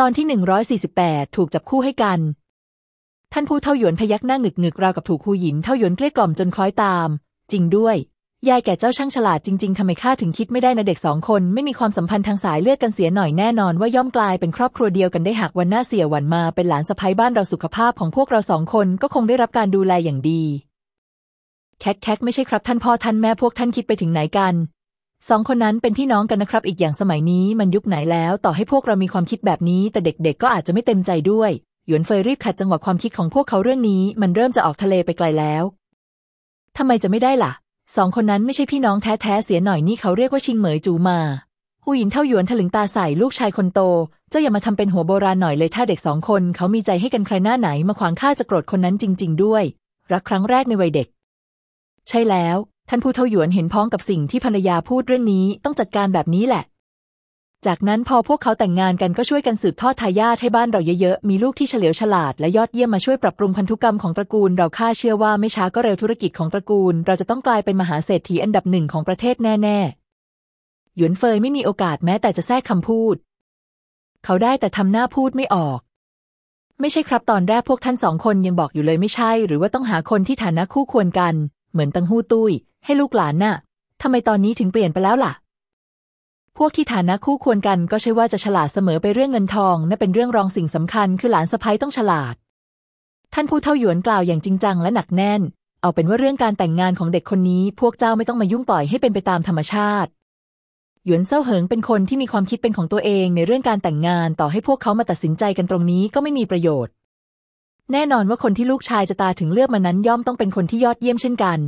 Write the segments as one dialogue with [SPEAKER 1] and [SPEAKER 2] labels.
[SPEAKER 1] ตอนที่หนึ่งร้อยสี่สิบแปดถูกจับคู่ให้กัน ท่านผู้เท่าหยวนพยักหน้าหงึกหงึกราวกับถูกหูหยินเท่าหยวนเกลี้ยกล่อมจนคล้อยตาม จริงด้วย ยายแก่เจ้าช่างฉลาดจริงๆทำไมข้าถึงคิดไม่ได้นะเด็กสองคนไม่มีความสัมพันธ์ทางสายเลือดกันเสียหน่อยแน่นอนว่าย่อมกลายเป็นครอบครัวเดียวกันได้หากวันหน้าเสียหวันมาเป็นหลานสะใภ้บ้านเราสุขภาพของพวกเราสองคนก็คงได้รับการดูแลอย่างดี แคทแคทไม่ใช่ครับท่านพ่อท่านแม่พวกท่านคิดไปถึงไหนกัน สองคนนั้นเป็นพี่น้องกันนะครับ อีกอย่างสมัยนี้มันยุคไหนแล้ว ต่อให้พวกเรามีความคิดแบบนี้ แต่เด็กๆ ก็อาจจะไม่เต็มใจด้วยหยวนเฟยรีบขัดจังหวะความคิดของพวกเขาเรื่องนี้ มันเริ่มจะออกทะเลไปไกลแล้วทำไมจะไม่ได้ล่ะสองคนนั้นไม่ใช่พี่น้องแท้ๆเสียหน่อยนี่เขาเรียกว่าชิงเหมยจูมาหูหยินเท่าหยวนถลึงตาใส่ลูกชายคนโต เจ้าอย่ามาทำเป็นหัวโบราณหน่อยเลยถ้าเด็กสองคนเขามีใจให้กันใครหน้าไหนมาขวางข้าจะโกรธคนนั้นจริง ๆ ด้วย รักครั้งแรกในวัยเด็ก ใช่แล้ว ท่านผู้เทาหยวนเห็นพ้องกับสิ่งที่ภรรยาพูดเรื่องนี้ต้องจัดการแบบนี้แหละ จากนั้นพอพวกเขาแต่งงานกันก็ช่วยกันสืบทอดทายาทให้บ้านเราเยอะๆ มีลูกที่เฉลียวฉลาดและยอดเยี่ยมมาช่วยปรับปรุงพันธุกรรมของตระกูล เราค่าเชื่อว่าไม่ช้าก็เร็วธุรกิจของตระกูล เราจะต้องกลายเป็นมหาเศรษฐีอันดับหนึ่งของประเทศแน่ๆ หยวนเฟยไม่มีโอกาสแม้แต่จะแทรกคำพูด เขาได้แต่ทำหน้าพูดไม่ออกไม่ใช่ครับตอนแรกพวกท่านสองคนยังบอกอยู่เลยไม่ใช่ หรือว่าต้องหาคนที่ฐานะคู่ควรกัน เหมือนตังหู้ตุ้ย ให้ลูกหลานน่ะทำไมตอนนี้ถึงเปลี่ยนไปแล้วล่ะ พวกที่ฐานะคู่ควรกันก็ใช่ว่าจะฉลาดเสมอไปเรื่องเงินทองนั่นเป็นเรื่องรองสิ่งสำคัญคือหลานสะพ้ยต้องฉลาด ท่านผู้เท่าหยวนกล่าวอย่างจริงจังและหนักแน่น เอาเป็นว่าเรื่องการแต่งงานของเด็กคนนี้ พวกเจ้าไม่ต้องมายุ่งปล่อยให้เป็นไปตามธรรมชาติหยวนเซาเหิงเป็นคนที่มีความคิดเป็นของตัวเองในเรื่องการแต่งงานต่อให้พวกเขามาตัดสินใจกันตรงนี้ก็ไม่มีประโยชน์ แน่นอนว่าคนที่ลูกชายจะตาถึงเลือกมานั้นย่อมต้องเป็นคนที่ยอดเยี่ยมเช่นกัน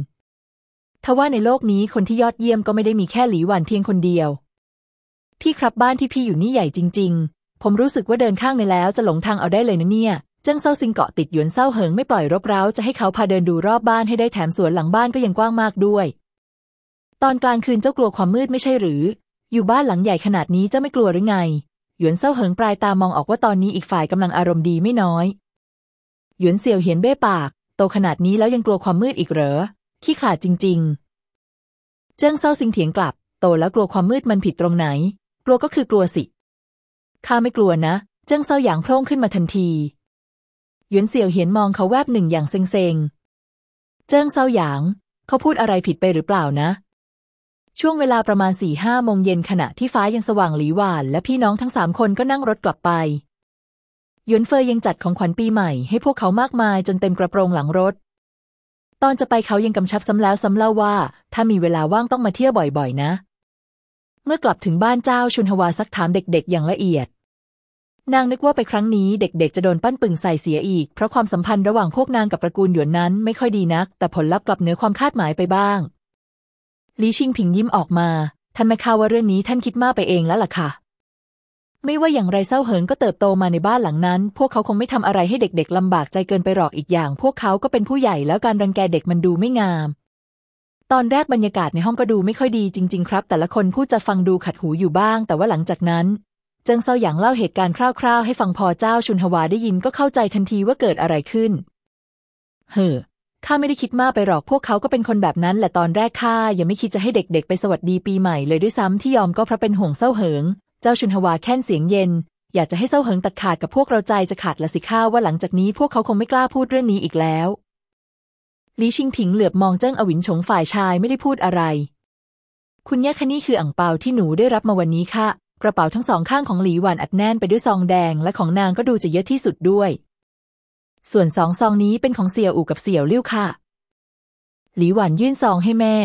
[SPEAKER 1] ทว่าในโลกนี้คนที่ยอดเยี่ยมก็ไม่ได้มีแค่หลีหวันเพียงคนเดียว พี่ครับบ้านที่พี่อยู่นี่ใหญ่จริง ๆ ผมรู้สึกว่าเดินข้างในแล้วจะหลงทางเอาได้เลยนะเนี่ยเจ้งเซาซิงเกาะติดหยวนเซาเหิงไม่ปล่อยรบเร้าจะให้เขาพาเดินดูรอบบ้านให้ได้แถมสวนหลังบ้านก็ยังกว้างมากด้วย ตอนกลางคืนเจ้ากลัวความมืดไม่ใช่หรือ อยู่บ้านหลังใหญ่ขนาดนี้เจ้าไม่กลัวหรือไง หยวนเซาเหิงปลายตามองออกว่าตอนนี้อีกฝ่ายกำลังอารมณ์ดีไม่น้อย หยวนเสี่ยวเหียนเบ้ปาก โตขนาดนี้แล้วยังกลัวความมืดอีกเหรอ ขี้ขาดจริง ๆ เจิ้งเซาซิงเถียงกลับ โตแล้วกลัวความมืดมันผิดตรงไหน กลัวก็คือกลัวสิ ข้าไม่กลัวนะ เจิ้งเซาหยางโพร่งขึ้นมาทันที หยวนเสี่ยวเหียนมองเขาแวบหนึ่งอย่างเซ็งเซ็งเจิ้งเซาหยาง เขาพูดอะไรผิดไปหรือเปล่านะ ช่วงเวลาประมาณสี่ห้าโมงเย็นขณะที่ฟ้ายังสว่างหลีหวาน และพี่น้องทั้งสามคนก็นั่งรถกลับไปหยวนเฟยยังจัดของขวัญปีใหม่ให้พวกเขามากมายจนเต็มกระโปรงหลังรถ ตอนจะไปเขายังกำชับซ้ำแล้วซ้ำเล่าว่า ถ้ามีเวลาว่างต้องมาเที่ยวบ่อยๆ นะ เมื่อกลับถึงบ้านเจ้าชุนฮวาซักถามเด็กๆ อย่างละเอียด นางนึกว่าไปครั้งนี้เด็กๆ จะโดนปั้นปึงใส่เสียอีก เพราะความสัมพันธ์ระหว่างพวกนางกับตระกูลหยวนนั้นไม่ค่อยดีนัก แต่ผลลัพธ์กลับเหนือความคาดหมายไปบ้างลีชิงผิงยิ้มออกมา ท่านไม่ข่าวว่าเรื่องนี้ท่านคิดมากไปเองแล้วล่ะค่ะ ไม่ว่าอย่างไรเศร้าเหิงก็เติบโตมาในบ้านหลังนั้น พวกเขาคงไม่ทำอะไรให้เด็กๆลำบากใจเกินไปหรอกอีกอย่าง พวกเขาก็เป็นผู้ใหญ่แล้วการรังแกเด็กมันดูไม่งาม ตอนแรกบรรยากาศในห้องก็ดูไม่ค่อยดีจริง ๆ ครับ แต่ละคนพูดจะฟังดูขัดหูอยู่บ้าง แต่ว่าหลังจากนั้น เจิงเซาหยางเล่าเหตุการณ์คร่าว ๆ ให้ฟังพอเจ้าชุนฮวาได้ยินก็เข้าใจทันทีว่าเกิดอะไรขึ้น เฮ้อข้าไม่ได้คิดมากไปหรอกพวกเขาก็เป็นคนแบบนั้นแหละตอนแรกข้ายังไม่คิดจะให้เด็กๆ ไปสวัสดีปีใหม่เลยด้วยซ้ำที่ยอมก็เพราะเป็นห่วงเศร้าเหิง เจ้าชุนฮวาแค่นเสียงเย็น อยากจะให้เศร้าเหิงตัดขาดกับพวกเราใจจะขาดละสิข้าว่าหลังจากนี้พวกเขาคงไม่กล้าพูดเรื่องนี้อีกแล้วลีชิงผิงเหลือบมองเจิ้งอวินฉงฝ่ายชายไม่ได้พูดอะไร คุณย่าคะนี่คืออ่างเปาที่หนูได้รับมาวันนี้ค่ะ กระเป๋าทั้งสองข้างของหลีหวานอัดแน่นไปด้วยซองแดงและของนางก็ดูจะเยอะที่สุดด้วย ส่วนสองซองนี้เป็นของเสี่ยวอู่กับเสี่ยวลิ่วค่ะ หลีหวานยื่นซองให้แม่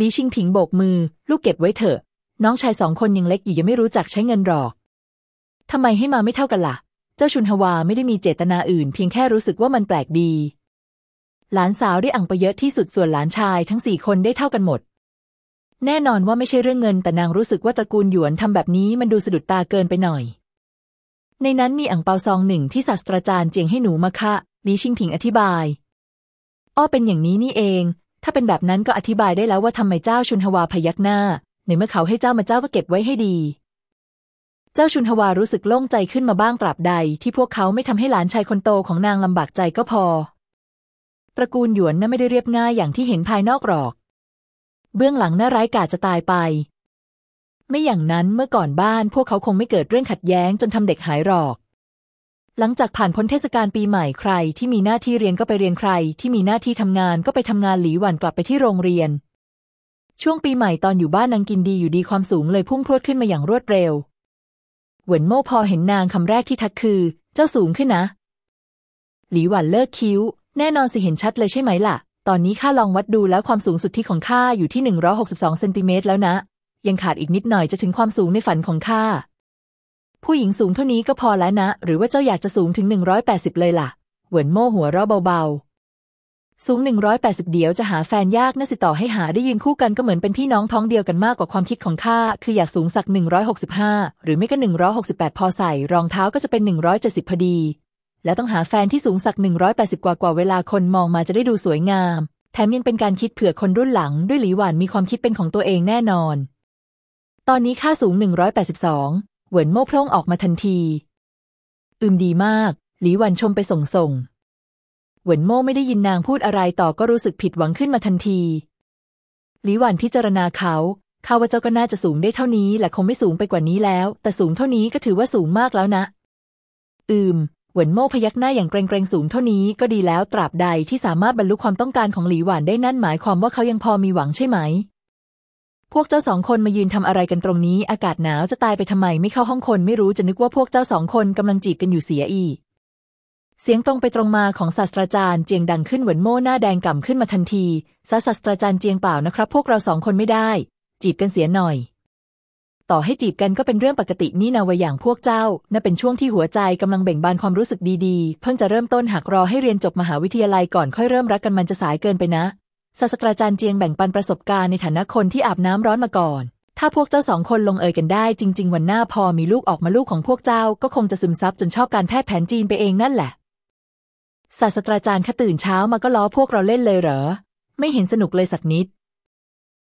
[SPEAKER 1] ลีชิงผิงโบกมือ ลูกเก็บไว้เถอะ น้องชายสองคนยังเล็กอยู่ยังไม่รู้จักใช้เงินหรอกทำไมให้มาไม่เท่ากันละ่ะ เจ้าชุนฮวาไม่ได้มีเจตนาอื่น เพียงแค่รู้สึกว่ามันแปลกดี หลานสาวได้อ่างไปเยอะที่สุดส่วนหลานชายทั้งสี่คนได้เท่ากันหมด แน่นอนว่าไม่ใช่เรื่องเงิน แต่นางรู้สึกว่าตระกูลหยวนทำแบบนี้มันดูสะดุดตาเกินไปหน่อย ในนั้นมีอ่างเปาซองหนึ่งที่ศาสตราจารย์เจียงให้หนูมาค่ะลีชิงผิงอธิบาย อ้อเป็นอย่างนี้นี่เอง ถ้าเป็นแบบนั้นก็อธิบายได้แล้วว่าทำไมเจ้าชุนฮวาพยักหน้า ในเมื่อเขาให้เจ้ามาเจ้าก็เก็บไว้ให้ดี เจ้าชุนฮวารู้สึกโล่งใจขึ้นมาบ้างปราบใด ที่พวกเขาไม่ทำให้หลานชายคนโตของนางลำบากใจก็พอ ตระกูลหยวนน่ะไม่ได้เรียบง่ายอย่างที่เห็นภายนอกหรอก เบื้องหลังน่าร้ายกาจจะตายไป ไม่อย่างนั้นเมื่อก่อนบ้านพวกเขาคงไม่เกิดเรื่องขัดแย้งจนทำเด็กหายหรอกหลังจากผ่านพ้นเทศกาลปีใหม่ใครที่มีหน้าที่เรียนก็ไปเรียนใคร ที่มีหน้าที่ทำงานก็ไปทำงานหลีหวันกลับไปที่โรงเรียน ช่วงปีใหม่ตอนอยู่บ้านนางกินดีอยู่ดีความสูงเลยพุ่งพรวดขึ้นมาอย่างรวดเร็ว เหวินโม่พอเห็นนางคำแรกที่ทักคือ เจ้าสูงขึ้นนะ หลีหวันเลิกคิ้ว แน่นอนสิเห็นชัดเลยใช่ไหมล่ะ ตอนนี้ข้าลองวัดดูแล้วความสูงสุดที่ของข้าอยู่ที่ 162เซนติเมตรแล้วนะ ยังขาดอีกนิดหน่อยจะถึงความสูงในฝันของข้า ผู้หญิงสูงเท่านี้ก็พอแล้วนะ หรือว่าเจ้าอยากจะสูงถึง 180 เลยล่ะ เหวินโม่หัวเราะเบาๆ สูง 180 เดี๋ยวจะหาแฟนยากนะสิต่อให้หาได้ยืนคู่กันก็เหมือนเป็นพี่น้องท้องเดียวกันมากกว่าความคิดของข้าคืออยากสูงสัก 165 หรือไม่ก็ 168 พอใส่ รองเท้าก็จะเป็น 170 พอดี และต้องหาแฟนที่สูงสัก 180 กว่ากว่าเวลาคนมองมาจะได้ดูสวยงาม แถมยังเป็นการคิดเผื่อคนรุ่นหลัง ด้วยหลีหวานมีความคิดเป็นของตัวเองแน่นอน ตอนนี้ค่าสูง 182 เหวินโม่พร่งออกมาทันที อืมดีมาก หลีหวันชมไปส่งส่ง เหวินโม่ไม่ได้ยินนางพูดอะไรต่อก็รู้สึกผิดหวังขึ้นมาทันที หลีหวันพิจารณาเขาข้าว่าเจ้าก็น่าจะสูงได้เท่านี้และคงไม่สูงไปกว่านี้แล้ว แต่สูงเท่านี้ก็ถือว่าสูงมากแล้วนะ อืมเหวินโม่พยักหน้าอย่างเกรงๆสูงเท่านี้ก็ดีแล้วตราบใดที่สามารถบรรลุความต้องการของหลีหวานได้นั่นหมายความว่าเขายังพอมีหวังใช่ไหม พวกเจ้าสองคนมายืนทำอะไรกันตรงนี้ อากาศหนาวจะตายไปทำไมไม่เข้าห้องคนไม่รู้จะนึกว่าพวกเจ้าสองคนกำลังจีบกันอยู่เสียอีก เสียงตรงไปตรงมาของศาสตราจารย์เจียงดังขึ้นเหวินโม่หน้าแดงก่ำขึ้นมาทันทีศาสตราจารย์เจียงเปล่านะครับ พวกเราสองคนไม่ได้ จีบกันเสียหน่อย ต่อให้จีบกันก็เป็นเรื่องปกตินี่นาวัยอย่างพวกเจ้าน่าเป็นช่วงที่หัวใจกำลังเบ่งบานความรู้สึกดีๆ เพิ่งจะเริ่มต้นหากรอให้เรียนจบมหาวิทยาลัยก่อนค่อยเริ่มรักกันมันจะสายเกินไปนะศาสตราจารย์เจียงแบ่งปันประสบการณ์ในฐานะคนที่อาบน้ำร้อนมาก่อนถ้าพวกเจ้าสองคนลงเอยกันได้จริง ๆ วันหน้าพอมีลูกออกมาลูกของพวกเจ้าก็คงจะซึมซับจนชอบการแพทย์แผนจีนไปเองนั่นแหละ ศาสตราจารย์ขะตื่นเช้ามาก็ล้อพวกเราเล่นเลยเหรอ ไม่เห็นสนุกเลยสักนิด